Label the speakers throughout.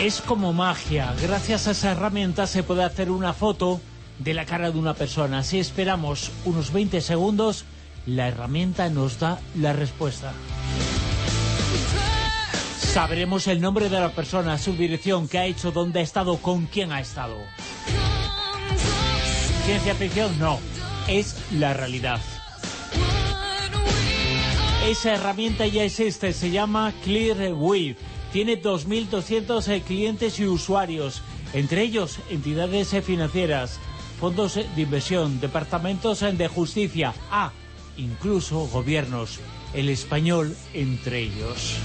Speaker 1: Es como magia. Gracias a esa herramienta se puede hacer una foto de la cara de una persona. Si esperamos unos 20 segundos, la herramienta nos da la respuesta. Sabremos el nombre de la persona, su dirección, qué ha hecho, dónde ha estado, con quién ha estado. ¿Ciencia ficción? No. Es la realidad. Esa herramienta ya existe, se llama ClearWeave. Tiene 2.200 eh, clientes y usuarios, entre ellos entidades eh, financieras, fondos de inversión, departamentos de justicia, ah, incluso gobiernos, el español entre ellos.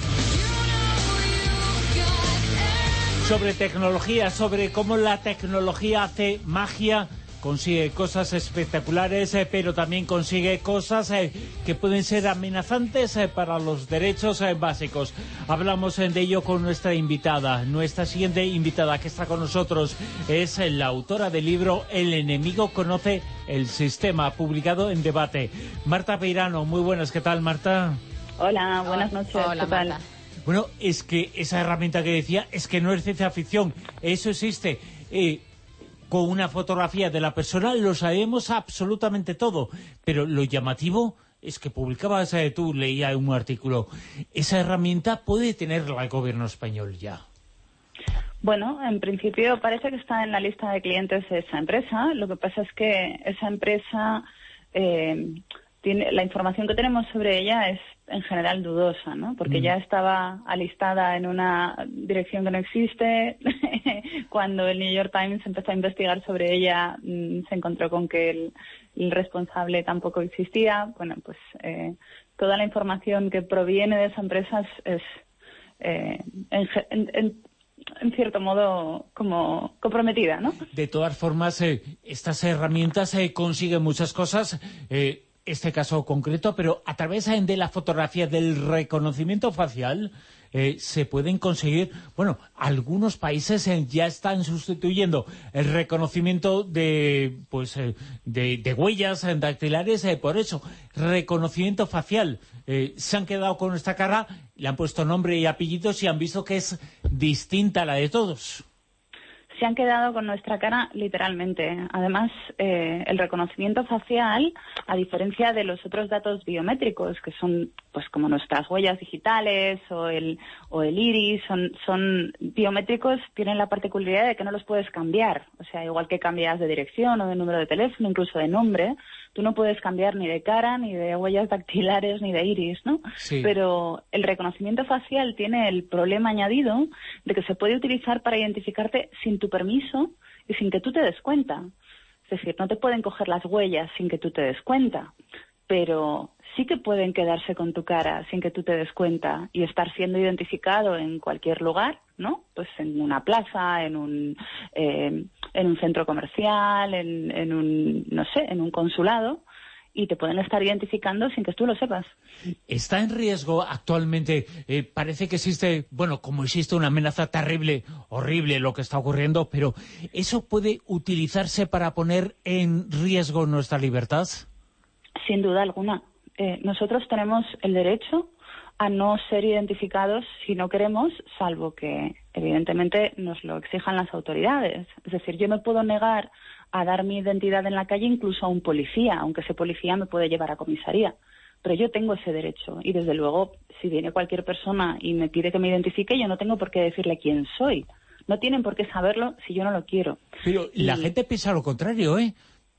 Speaker 1: Sobre tecnología, sobre cómo la tecnología hace magia consigue cosas espectaculares, eh, pero también consigue cosas eh, que pueden ser amenazantes eh, para los derechos básicos. Hablamos de ello con nuestra invitada. Nuestra siguiente invitada que está con nosotros es la autora del libro El enemigo conoce el sistema, publicado en debate. Marta Peirano, muy buenas. ¿Qué tal, Marta?
Speaker 2: Hola, buenas noches.
Speaker 3: Hola, Marta.
Speaker 1: Bueno, es que esa herramienta que decía es que no es ciencia ficción, eso existe con una fotografía de la persona lo sabemos absolutamente todo, pero lo llamativo es que publicabas, eh, tú leía un artículo, esa herramienta puede tenerla el gobierno español ya.
Speaker 2: Bueno, en principio parece que está en la lista de clientes de esa empresa, lo que pasa es que esa empresa... Eh, tiene, la información que tenemos sobre ella es en general dudosa, ¿no? Porque mm. ya estaba alistada en una dirección que no existe. Cuando el New York Times empezó a investigar sobre ella, mm, se encontró con que el, responsable tampoco existía. Bueno, pues eh, toda la información que proviene de esa empresa es, eh, en, cierto modo como comprometida, ¿no?
Speaker 1: De todas formas, eh, estas herramientas consiguen muchas cosas este caso concreto, pero a través de la fotografía del reconocimiento facial eh, se pueden conseguir, bueno, algunos países eh, ya están sustituyendo el reconocimiento de, pues, eh, de, huellas dactilares, por eso, reconocimiento facial. se han quedado con esta cara, le han puesto nombre y apellidos y han visto que es distinta a la de todos
Speaker 2: se han quedado con nuestra cara literalmente. Además, eh, el reconocimiento facial, a diferencia de los otros datos biométricos, que son pues como nuestras huellas digitales o el, o el iris, son, son biométricos, tienen la particularidad de que no los puedes cambiar. O sea, igual que cambias de dirección o de número de teléfono, incluso de nombre, tú no puedes cambiar ni de cara, ni de huellas dactilares, ni de iris, ¿no? Pero el reconocimiento facial tiene el problema añadido de que se puede utilizar para identificarte sin tu permiso y sin que tú te des cuenta. Es decir, no te pueden coger las huellas sin que tú te des cuenta, pero sí que pueden quedarse con tu cara sin que tú te des cuenta y estar siendo identificado en cualquier lugar, ¿no? Pues en una plaza, en un, eh, en un centro comercial, en, en un, no sé, en un consulado, y te pueden estar identificando sin que tú lo sepas.
Speaker 1: ¿Está en riesgo actualmente? Eh, parece que existe, bueno, como existe una amenaza terrible, horrible lo que está ocurriendo, pero ¿eso puede utilizarse para poner en riesgo nuestra libertad?
Speaker 2: Sin duda alguna. Eh, nosotros tenemos el derecho a no ser identificados si no queremos, salvo que evidentemente nos lo exijan las autoridades. Es decir, yo me puedo negar a dar mi identidad en la calle incluso a un policía, aunque ese policía me puede llevar a comisaría. Pero yo tengo ese derecho y desde luego si viene cualquier persona y me pide que me identifique, yo no tengo por qué decirle quién soy. No tienen por qué saberlo si yo no lo quiero.
Speaker 1: Pero la gente piensa lo contrario, ¿eh?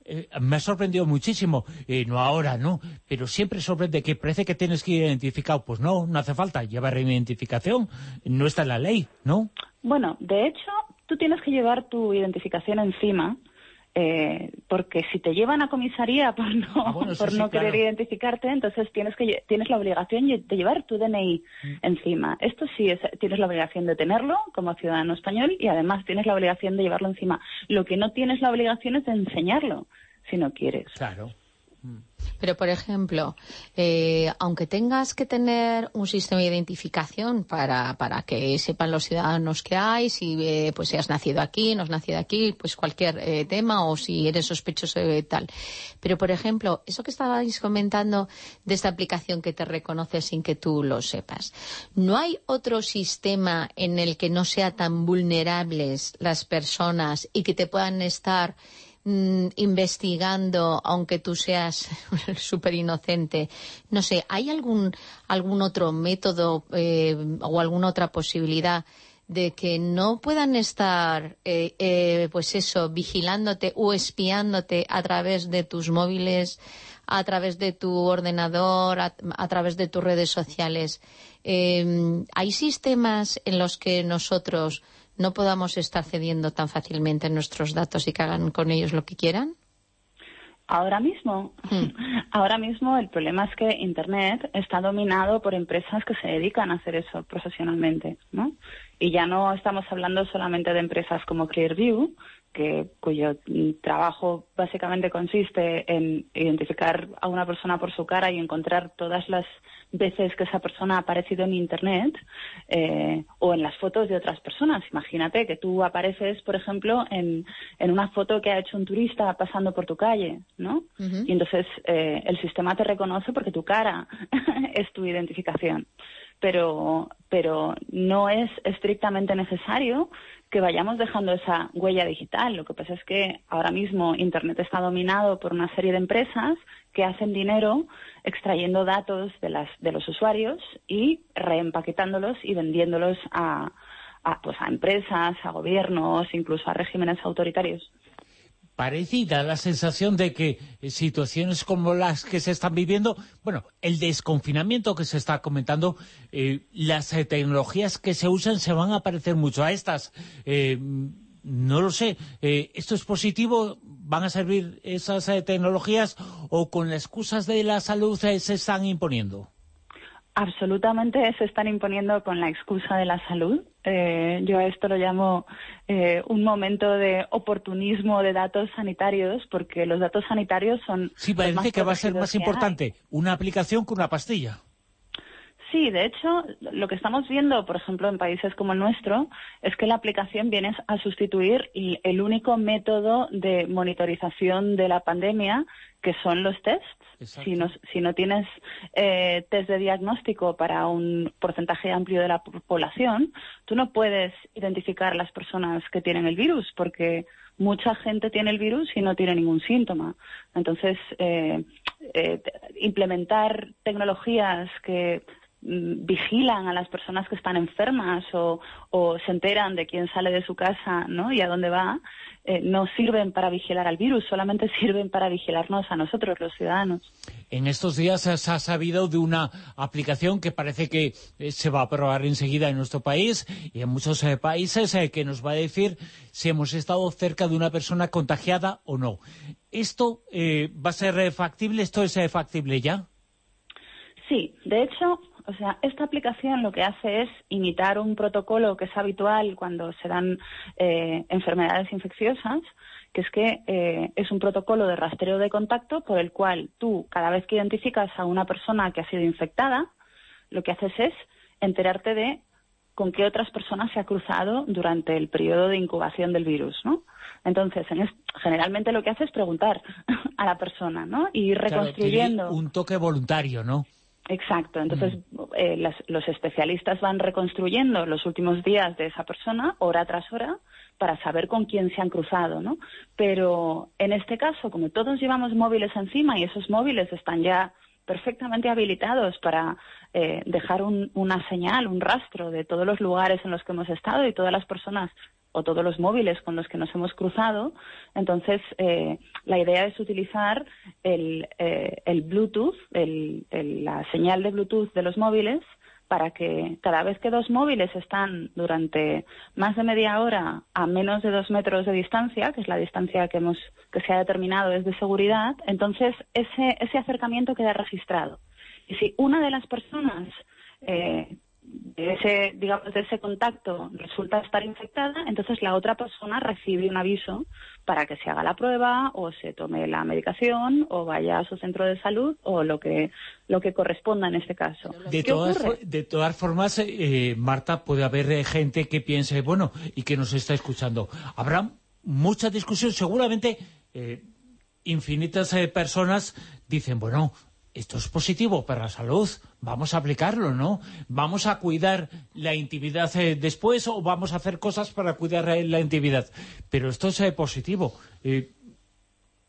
Speaker 1: Eh, me ha sorprendido muchísimo, eh, no ahora, ¿no? Pero siempre sorprende que parece que tienes que ir identificado. Pues no, no hace falta llevar identificación, no está en la ley, ¿no?
Speaker 2: Bueno, de hecho, tú tienes que llevar tu identificación encima, eh, porque si te llevan a comisaría por no, ah, por no querer identificarte, entonces tienes que tienes la obligación de llevar tu DNI mm. encima. Esto sí, es, tienes la obligación de tenerlo como ciudadano español y además tienes la obligación de llevarlo encima. Lo que no tienes la obligación es de enseñarlo, si no quieres.
Speaker 1: Claro. Mm.
Speaker 3: Pero, por ejemplo, eh, aunque tengas que tener un sistema de identificación para, para que sepan los ciudadanos que hay, si eh, pues si has nacido aquí, no has nacido aquí, pues cualquier eh, tema, o si eres sospechoso de tal. Pero, por ejemplo, eso que estabais comentando de esta aplicación que te reconoce sin que tú lo sepas, ¿no hay otro sistema en el que no sea tan vulnerables las personas y que te puedan estar Mm, investigando, aunque tú seas súper inocente. No sé, ¿hay algún, algún otro método eh, o alguna otra posibilidad de que no puedan estar, eh, eh, pues eso, vigilándote o espiándote a través de tus móviles, a través de tu ordenador, a, a través de tus redes sociales? ¿Hay sistemas en los que nosotros no podamos estar cediendo tan fácilmente nuestros datos y que hagan con ellos lo que quieran?
Speaker 2: Ahora mismo, hmm. ahora mismo el problema es que Internet está dominado por empresas que se dedican a hacer eso profesionalmente, ¿no? Y ya no estamos hablando solamente de empresas como Clearview, que, cuyo trabajo básicamente consiste en identificar a una persona por su cara y encontrar todas las veces que esa persona ha aparecido en Internet eh, o en las fotos de otras personas. Imagínate que tú apareces, por ejemplo, en, en una foto que ha hecho un turista pasando por tu calle, ¿no? Y entonces eh, el sistema te reconoce porque tu cara es tu identificación. Pero, pero no es estrictamente necesario que vayamos dejando esa huella digital. Lo que pasa es que ahora mismo Internet está dominado por una serie de empresas que hacen dinero extrayendo datos de, las, de los usuarios y reempaquetándolos y vendiéndolos a, a, pues a empresas, a gobiernos, incluso a regímenes autoritarios
Speaker 1: parecida la sensación de que eh, situaciones como las que se están viviendo, bueno, el desconfinamiento que se está comentando, eh, las eh, tecnologías que se usan se van a parecer mucho a estas. no lo sé, ¿esto es positivo? ¿Van a servir esas tecnologías o con las excusas de la salud se están imponiendo?
Speaker 2: Absolutamente se están imponiendo con la excusa de la salud. Eh, yo a esto lo llamo eh, un momento de oportunismo de datos sanitarios, porque los datos sanitarios son...
Speaker 1: Sí, parece que va a ser más importante una aplicación que una pastilla.
Speaker 2: Sí, de hecho, lo que estamos viendo, por ejemplo, en países como el nuestro, es que la aplicación viene a sustituir el único método de monitorización de la pandemia, que son los tests. Si no, si no tienes eh, test de diagnóstico para un porcentaje amplio de la población, tú no puedes identificar las personas que tienen el virus, porque mucha gente tiene el virus y no tiene ningún síntoma. Entonces, eh, eh, implementar tecnologías que vigilan a las personas que están enfermas o, o, se enteran de quién sale de su casa ¿no? y a dónde va, eh, no sirven para vigilar al virus, solamente sirven para vigilarnos a nosotros, los ciudadanos.
Speaker 1: En estos días se ha sabido de una aplicación que parece que eh, se va a aprobar enseguida en nuestro país y en muchos eh, países que nos va a decir si hemos estado cerca de una persona contagiada o no. ¿Esto va a ser factible? ¿Esto es factible ya?
Speaker 2: Sí, de hecho, o sea, esta aplicación lo que hace es imitar un protocolo que es habitual cuando se dan eh, enfermedades infecciosas, que es que eh, es un protocolo de rastreo de contacto por el cual tú, cada vez que identificas a una persona que ha sido infectada, lo que haces es enterarte de con qué otras personas se ha cruzado durante el periodo de incubación del virus, ¿no? Entonces, generalmente lo que hace es preguntar a la persona, ¿no? Y reconstruyendo...
Speaker 1: un toque voluntario, ¿no?
Speaker 2: Exacto. Entonces, mm. eh, los especialistas van reconstruyendo los últimos días de esa persona, hora tras hora, para saber con quién se han cruzado, ¿no? Pero en este caso, como todos llevamos móviles encima y esos móviles están ya perfectamente habilitados para eh, dejar una señal, un rastro de todos los lugares en los que hemos estado y todas las personas o todos los móviles con los que nos hemos cruzado. Entonces, eh, la idea es utilizar el, eh, el Bluetooth, la señal de Bluetooth de los móviles, para que cada vez que dos móviles están durante más de media hora a menos de dos metros de distancia, que es la distancia que, hemos, que se ha determinado desde seguridad, entonces ese, ese acercamiento queda registrado. Y si una de las personas eh, ese, digamos, de ese contacto resulta estar infectada, entonces la otra persona recibe un aviso para que se haga la prueba o se tome la medicación o vaya a su centro de salud o lo que lo que corresponda en este caso.
Speaker 1: De, todas, de todas formas, eh, Marta, puede haber eh, gente que piense, bueno, y que nos está escuchando. Habrá mucha discusión, seguramente eh, infinitas personas dicen, bueno, esto es positivo para la salud, vamos a aplicarlo, ¿no? Vamos a cuidar la intimidad eh, después o vamos a hacer cosas para cuidar eh, la intimidad. Pero esto es eh, positivo.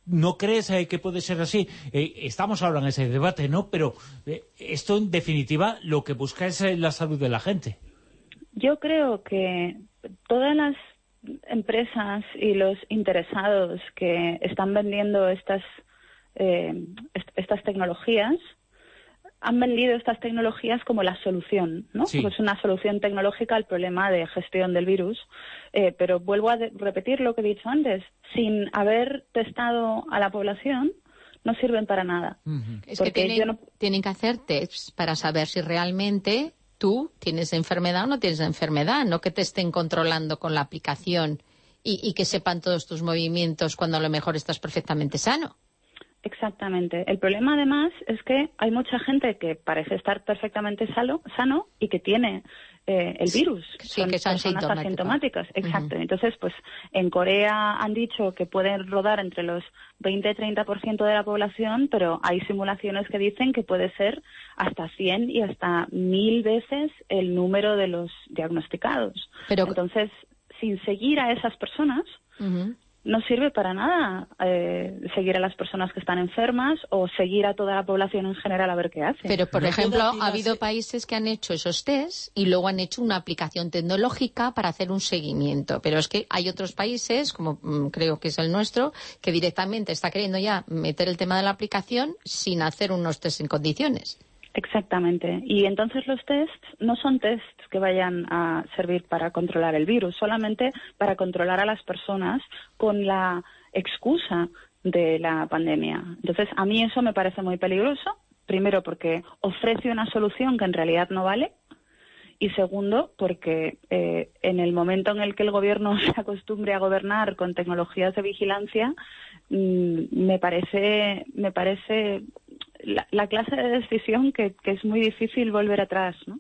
Speaker 1: ¿No crees que puede ser así? estamos ahora en ese debate, ¿no? Pero esto, en definitiva, lo que busca es la salud de la gente.
Speaker 2: Yo creo que todas las empresas y los interesados que están vendiendo estas eh, estas tecnologías han vendido estas tecnologías como la solución, ¿no? Es una solución tecnológica al problema de gestión del virus. Eh, pero vuelvo a repetir lo que he dicho antes. Sin haber testado a la población, no sirven para nada.
Speaker 3: Es que tienen, que hacer tests para saber si realmente tú tienes enfermedad o no tienes enfermedad, no que te estén controlando con la aplicación y que sepan todos tus movimientos cuando a lo mejor estás perfectamente sano.
Speaker 2: Exactamente. El problema además es que hay mucha gente que parece estar perfectamente sano, sano y que tiene eh, el virus.
Speaker 3: Sí, son que son personas
Speaker 2: asintomáticas. Exacto. Entonces, pues en Corea han dicho que pueden rodar entre los 20 y 30% de la población, pero hay simulaciones que dicen que puede ser hasta 100 y hasta 1000 veces el número de los diagnosticados. Pero... Entonces, sin seguir a esas personas, no sirve para nada eh, seguir a las personas que están enfermas o seguir a toda la población en general a ver qué hace.
Speaker 3: Pero, por ejemplo, ha habido países que han hecho esos test y luego han hecho una aplicación tecnológica para hacer un seguimiento. Pero es que hay otros países, como mm, creo que es el nuestro, que directamente está queriendo ya meter el tema de la aplicación sin hacer unos test en condiciones.
Speaker 2: Exactamente. Y entonces los tests no son tests que vayan a servir para controlar el virus, solamente para controlar a las personas con la excusa de la pandemia. Entonces, a mí eso me parece muy peligroso. Primero, porque ofrece una solución que en realidad no vale. Y segundo, porque eh, en el momento en el que el gobierno se acostumbre a gobernar con tecnologías de vigilancia, mm, me parece, me parece la, clase de decisión que, es muy difícil volver atrás, ¿no?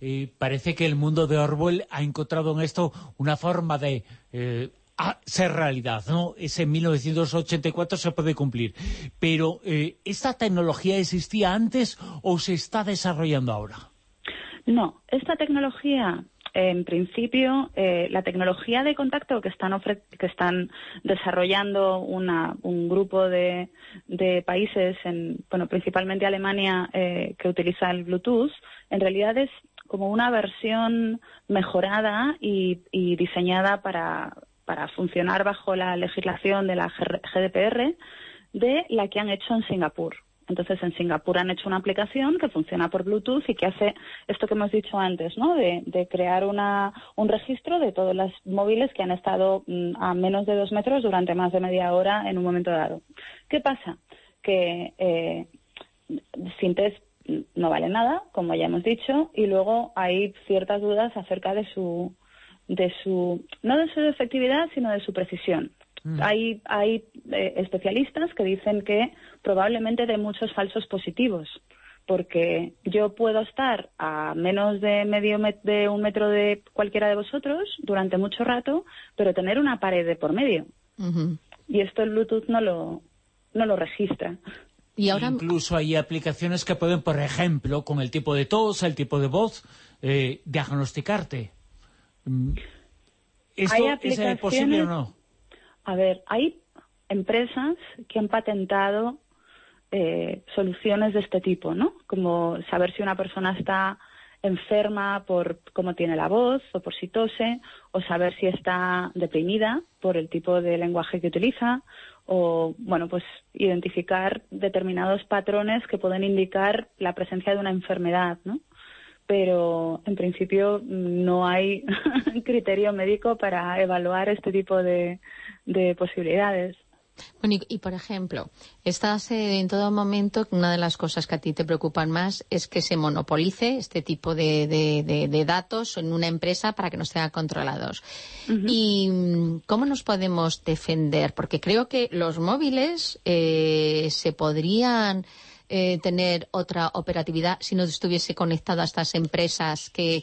Speaker 1: Y parece que el mundo de Orwell ha encontrado en esto una forma de eh, ser realidad, ¿no? Ese 1984 se puede cumplir. Pero, eh, ¿esta tecnología existía antes o se está desarrollando ahora?
Speaker 2: No, esta tecnología en principio, eh, la tecnología de contacto que están, que están desarrollando un grupo de, países, en, bueno, principalmente Alemania, eh, que utiliza el Bluetooth, en realidad es como una versión mejorada y, diseñada para, para funcionar bajo la legislación de la GDPR de la que han hecho en Singapur. Entonces, en Singapur han hecho una aplicación que funciona por Bluetooth y que hace esto que hemos dicho antes, ¿no? De, crear un registro de todos los móviles que han estado mm, a menos de dos metros durante más de media hora en un momento dado. ¿Qué pasa? Que eh, sin test no vale nada, como ya hemos dicho, y luego hay ciertas dudas acerca de su, de su, no de su efectividad, sino de su precisión. Mm. Hay, hay eh, especialistas que dicen que probablemente de muchos falsos positivos, porque yo puedo estar a menos de medio de un metro de cualquiera de vosotros durante mucho rato, pero tener una pared de por medio. Y esto el Bluetooth no lo, no lo registra.
Speaker 1: Y ahora... Incluso hay aplicaciones que pueden, por ejemplo, con el tipo de tos, el tipo de voz, eh, diagnosticarte. Mm. ¿Esto es posible o no?
Speaker 2: A ver, hay empresas que han patentado eh, soluciones de este tipo, ¿no? Como saber si una persona está enferma por cómo tiene la voz o por si tose, o saber si está deprimida por el tipo de lenguaje que utiliza, o, bueno, pues identificar determinados patrones que pueden indicar la presencia de una enfermedad, ¿no? Pero, en principio, no hay criterio médico para evaluar este tipo de, de posibilidades.
Speaker 3: Bueno, y, por ejemplo, estás eh, en todo momento, una de las cosas que a ti te preocupan más es que se monopolice este tipo de, datos en una empresa para que no estén controlados. ¿Y mm, cómo nos podemos defender? Porque creo que los móviles eh, se podrían eh, tener otra operatividad si no estuviese conectado a estas empresas que,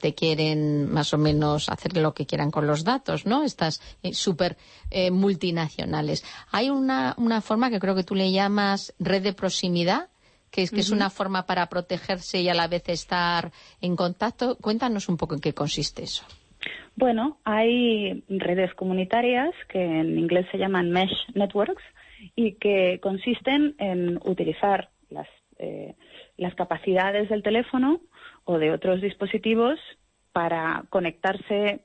Speaker 3: te quieren más o menos hacer lo que quieran con los datos, ¿no? Estas eh, súper eh, multinacionales. Hay una, una forma que creo que tú le llamas red de proximidad, que es, que es una forma para protegerse y a la vez estar en contacto. Cuéntanos un poco en qué consiste eso.
Speaker 2: Bueno, hay redes comunitarias que en inglés se llaman mesh networks, y que consisten en utilizar las, eh, las capacidades del teléfono o de otros dispositivos para conectarse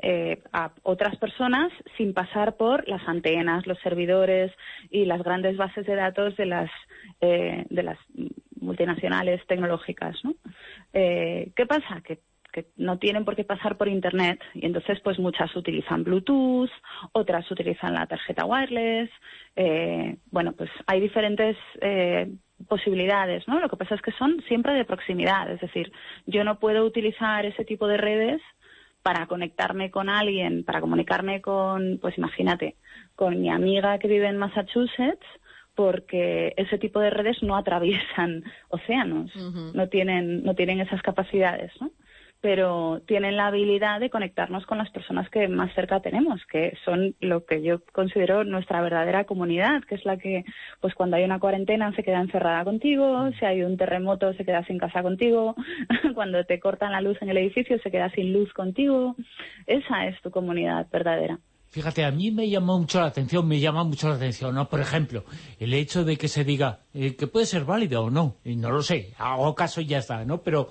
Speaker 2: eh, a otras personas sin pasar por las antenas, los servidores y las grandes bases de datos de las, eh, de las multinacionales tecnológicas. ¿no? ¿Qué pasa? Que que no tienen por qué pasar por internet y entonces pues muchas utilizan Bluetooth, otras utilizan la tarjeta wireless, eh, bueno pues hay diferentes eh, posibilidades, ¿no? Lo que pasa es que son siempre de proximidad, es decir, yo no puedo utilizar ese tipo de redes para conectarme con alguien, para comunicarme con, pues imagínate, con mi amiga que vive en Massachusetts, porque ese tipo de redes no atraviesan océanos, no tienen no tienen esas capacidades, ¿no? Pero tienen la habilidad de conectarnos con las personas que más cerca tenemos, que son lo que yo considero nuestra verdadera comunidad, que es la que, pues cuando hay una cuarentena se queda encerrada contigo, si hay un terremoto se queda sin casa contigo, cuando te cortan la luz en el edificio se queda sin luz contigo. Esa es tu comunidad verdadera.
Speaker 1: Fíjate, a mí me llamó mucho la atención, me llama mucho la atención, ¿no? Por ejemplo, el hecho de que se diga eh, que puede ser válido o no, y no lo sé, hago caso y ya está, ¿no? Pero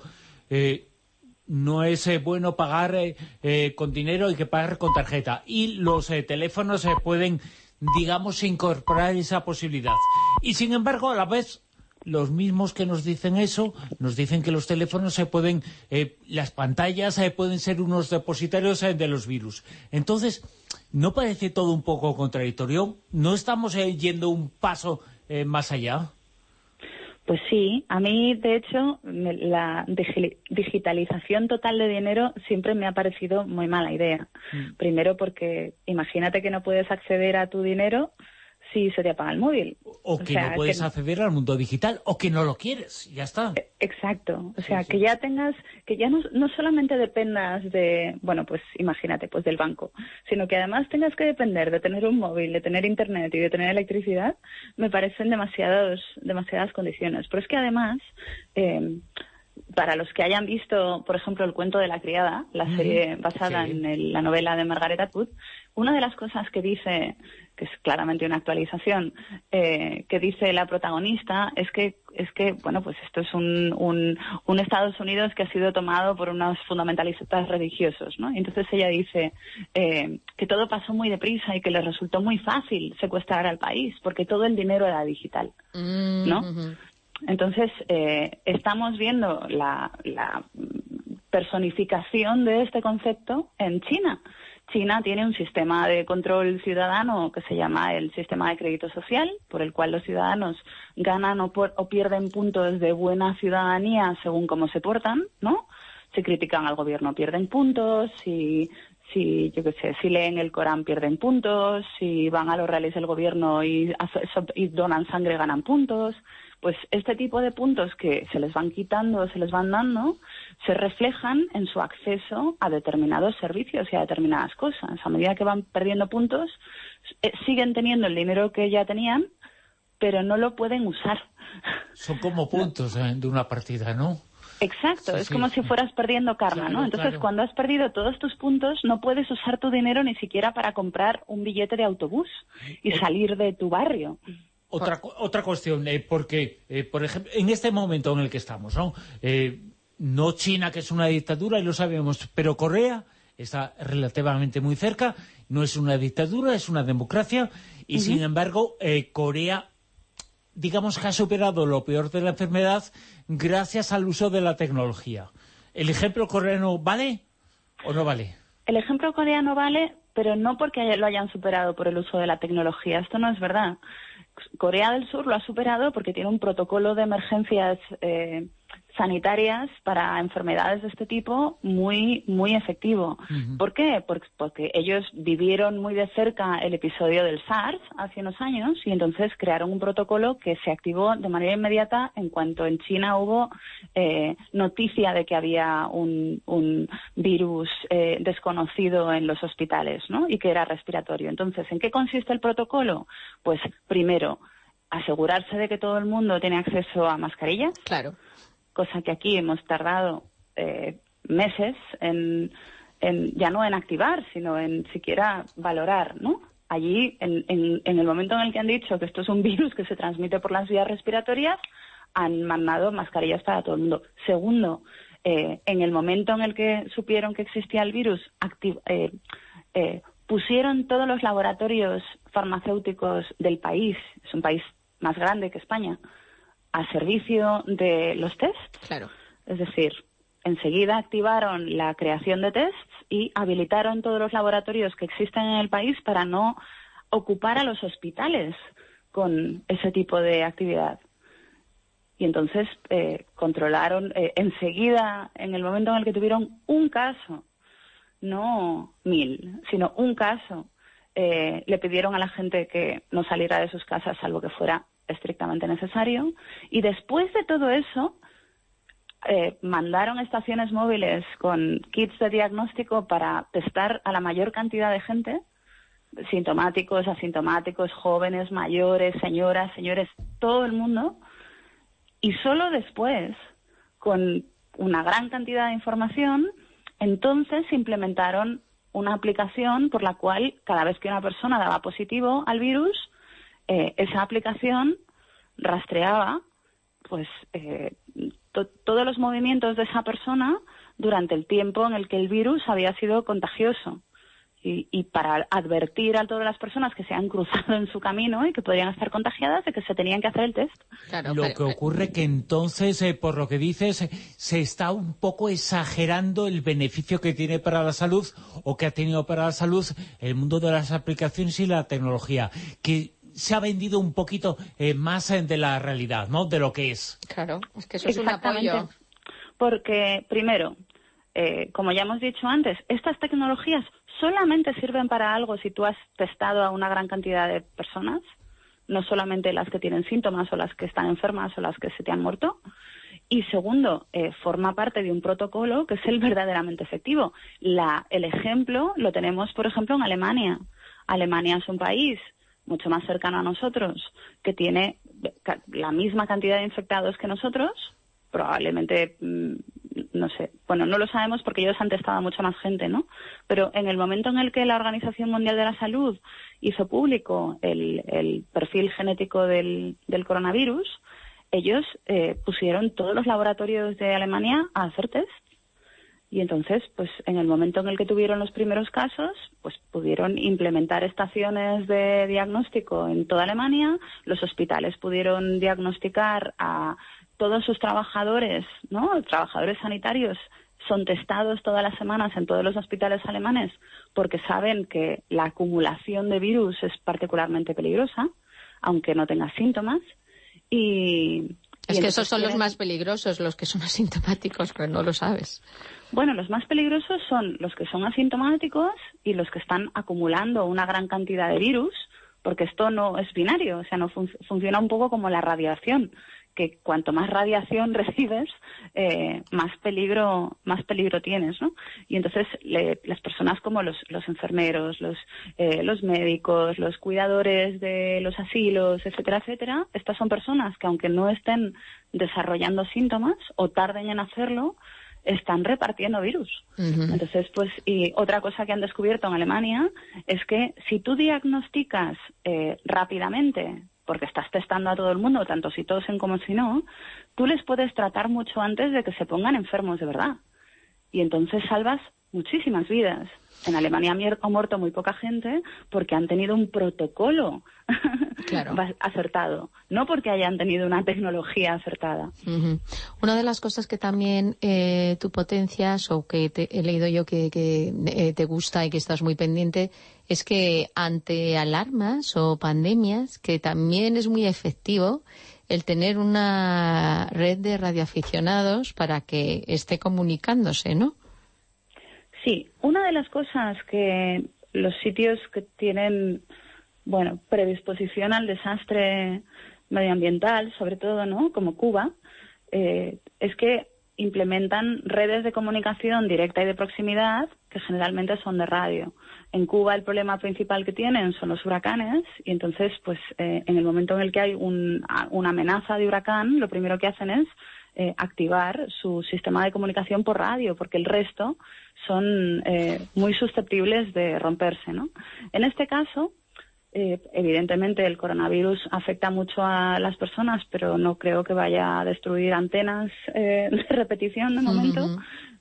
Speaker 1: eh, no es eh, bueno pagar eh, eh, con dinero, hay que pagar con tarjeta. Y los teléfonos se pueden, digamos, incorporar esa posibilidad. Y sin embargo, a la vez, los mismos que nos dicen eso, nos dicen que los teléfonos se pueden, las pantallas pueden ser unos depositarios de los virus. Entonces, ¿no parece todo un poco contradictorio? ¿No estamos yendo un paso más allá?
Speaker 2: Pues sí, a mí de hecho la digitalización total de dinero siempre me ha parecido muy mala idea. Mm. Primero porque imagínate que no puedes acceder a tu dinero si se te apaga el móvil.
Speaker 1: O que no puedes acceder al mundo digital, o que no lo quieres, ya está. E,
Speaker 2: exacto, o sea, que ya tengas, que ya no, no, solamente dependas de, bueno, pues imagínate, pues del banco, sino que además tengas que depender de tener un móvil, de tener internet y de tener electricidad, me parecen demasiados, demasiadas condiciones. Pero es que además, eh, para los que hayan visto, por ejemplo, El cuento de la criada, la serie basada en la novela de Margaret Atwood, una de las cosas que dice, que es claramente una actualización, eh, que dice la protagonista es que, es que bueno, pues esto es un, un, Estados Unidos que ha sido tomado por unos fundamentalistas religiosos, ¿no? entonces ella dice eh, que todo pasó muy deprisa y que le resultó muy fácil secuestrar al país porque todo el dinero era digital, ¿no? Mm, entonces, eh, estamos viendo la, personificación de este concepto en China. China tiene un sistema de control ciudadano que se llama el sistema de crédito social, por el cual los ciudadanos ganan o, o pierden puntos de buena ciudadanía según cómo se portan, ¿no? Si critican al gobierno pierden puntos, si si yo qué sé, si leen el Corán pierden puntos, si van a los reales del gobierno y donan sangre ganan puntos pues este tipo de puntos que se les van quitando, se les van dando, se reflejan en su acceso a determinados servicios y a determinadas cosas. A medida que van perdiendo puntos, eh, siguen teniendo el dinero que ya tenían, pero no lo pueden usar.
Speaker 1: Son como puntos eh, de una partida, ¿no?
Speaker 2: Exacto, es como si fueras perdiendo karma, ¿no? Entonces, cuando has perdido todos tus puntos, no puedes usar tu dinero ni siquiera para comprar un billete de autobús y salir de tu barrio.
Speaker 1: Otra, otra cuestión, eh, porque, eh, por ejemplo, en este momento en el que estamos, ¿no? Eh, no China, que es una dictadura, y lo sabemos, pero Corea está relativamente muy cerca, no es una dictadura, es una democracia, y sin embargo, Corea, digamos que ha superado lo peor de la enfermedad gracias al uso de la tecnología. ¿El ejemplo coreano vale o no vale?
Speaker 2: El ejemplo coreano vale pero no porque lo hayan superado por el uso de la tecnología. Esto no es verdad. Corea del Sur lo ha superado porque tiene un protocolo de emergencias eh, sanitarias para enfermedades de este tipo muy muy efectivo. ¿Por qué? Porque, ellos vivieron muy de cerca el episodio del SARS hace unos años y entonces crearon un protocolo que se activó de manera inmediata en cuanto en China hubo eh, noticia de que había un, virus eh, desconocido en los hospitales ¿no? y que era respiratorio. Entonces, ¿en qué consiste el protocolo? Pues primero, asegurarse de que todo el mundo tiene acceso a mascarillas.
Speaker 3: Claro
Speaker 2: cosa que aquí hemos tardado eh, meses en, ya no en activar, sino en siquiera valorar, ¿no? Allí, en, el momento en el que han dicho que esto es un virus que se transmite por las vías respiratorias, han mandado mascarillas para todo el mundo. Segundo, eh, en el momento en el que supieron que existía el virus, eh, pusieron todos los laboratorios farmacéuticos del país, es un país más grande que España, a servicio de los tests.
Speaker 3: Claro.
Speaker 2: Es decir, enseguida activaron la creación de tests y habilitaron todos los laboratorios que existen en el país para no ocupar a los hospitales con ese tipo de actividad. Y entonces eh, controlaron eh, enseguida, en el momento en el que tuvieron un caso, no mil, sino un caso, eh, le pidieron a la gente que no saliera de sus casas salvo que fuera estrictamente necesario. Y después de todo eso, eh, mandaron estaciones móviles con kits de diagnóstico para testar a la mayor cantidad de gente, sintomáticos, asintomáticos, jóvenes, mayores, señoras, señores, todo el mundo. Y solo después, con una gran cantidad de información, entonces implementaron una aplicación por la cual cada vez que una persona daba positivo al virus, eh, esa aplicación rastreaba pues eh, todos los movimientos de esa persona durante el tiempo en el que el virus había sido contagioso. Y, para advertir a todas las personas que se han cruzado en su camino y que podrían estar contagiadas de que se tenían que hacer el test.
Speaker 1: lo que ocurre que entonces, eh, por lo que dices, se está un poco exagerando el beneficio que tiene para la salud o que ha tenido para la salud el mundo de las aplicaciones y la tecnología. Que se ha vendido un poquito eh, más de la realidad, ¿no? De lo que es.
Speaker 3: Claro, es que eso es un apoyo.
Speaker 2: Porque, primero, eh, como ya hemos dicho antes, estas tecnologías solamente sirven para algo si tú has testado a una gran cantidad de personas, no solamente las que tienen síntomas o las que están enfermas o las que se te han muerto. Y segundo, eh, forma parte de un protocolo que es el verdaderamente efectivo. La, el ejemplo lo tenemos, por ejemplo, en Alemania. Alemania es un país mucho más cercano a nosotros, que tiene la misma cantidad de infectados que nosotros, probablemente, mm, no sé, bueno, no lo sabemos porque ellos han testado a mucha más gente, ¿no? Pero en el momento en el que la Organización Mundial de la Salud hizo público el, perfil genético del, coronavirus, ellos eh, pusieron todos los laboratorios de Alemania a hacer test y entonces, pues en el momento en el que tuvieron los primeros casos, pues pudieron implementar estaciones de diagnóstico en toda Alemania, los hospitales pudieron diagnosticar a todos sus trabajadores, ¿no? Trabajadores sanitarios son testados todas las semanas en todos los hospitales alemanes porque saben que la acumulación de virus es particularmente peligrosa, aunque no tenga síntomas. Y,
Speaker 3: es que esos son los más peligrosos, los que son asintomáticos, pero no lo sabes.
Speaker 2: Bueno, los más peligrosos son los que son asintomáticos y los que están acumulando una gran cantidad de virus, porque esto no es binario, o sea, no funciona un poco como la radiación, que cuanto más radiación recibes, eh, más peligro más peligro tienes, ¿no? Y entonces las personas como los, los enfermeros, los, eh, los médicos, los cuidadores de los asilos, etcétera, etcétera, estas son personas que aunque no estén desarrollando síntomas o tarden en hacerlo, están repartiendo virus. Entonces, pues, y otra cosa que han descubierto en Alemania es que si tú diagnosticas eh, rápidamente, porque estás testando a todo el mundo, tanto si tosen como si no, tú les puedes tratar mucho antes de que se pongan enfermos de verdad. Y entonces salvas muchísimas vidas. En Alemania ha muerto muy poca gente porque han tenido un protocolo acertado, no porque hayan tenido una tecnología acertada.
Speaker 3: Una de las cosas que también eh, tú potencias o que he leído yo que, eh, te gusta y que estás muy pendiente es que ante alarmas o pandemias, que también es muy efectivo el tener una red de radioaficionados para que esté comunicándose, ¿no?
Speaker 2: Sí, una de las cosas que los sitios que tienen, bueno, predisposición al desastre medioambiental, sobre todo, ¿no? Como Cuba, eh, es que implementan redes de comunicación directa y de proximidad que generalmente son de radio. En Cuba el problema principal que tienen son los huracanes y entonces, pues, eh, en el momento en el que hay una amenaza de huracán, lo primero que hacen es eh, activar su sistema de comunicación por radio, porque el resto son eh, muy susceptibles de romperse. ¿no? En este caso, eh, evidentemente el coronavirus afecta mucho a las personas, pero no creo que vaya a destruir antenas de repetición de momento,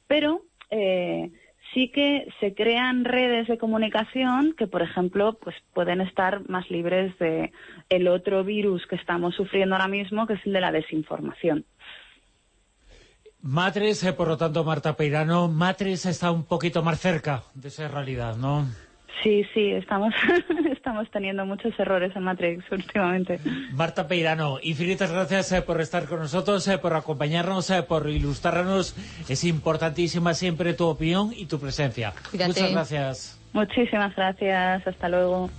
Speaker 2: pero sí que se crean redes de comunicación que, por ejemplo, pues pueden estar más libres de el otro virus que estamos sufriendo ahora mismo, que es el de la desinformación.
Speaker 1: Matres, eh, por lo tanto, Marta Peirano, Matres está un poquito más cerca de esa realidad, ¿no?
Speaker 2: Sí, sí, estamos, estamos teniendo muchos errores en Matrix últimamente.
Speaker 1: Marta Peirano, infinitas gracias eh, por estar con nosotros, eh, por acompañarnos, por ilustrarnos. Es importantísima siempre tu opinión y tu presencia. Muchas gracias.
Speaker 2: Muchísimas gracias. Hasta luego.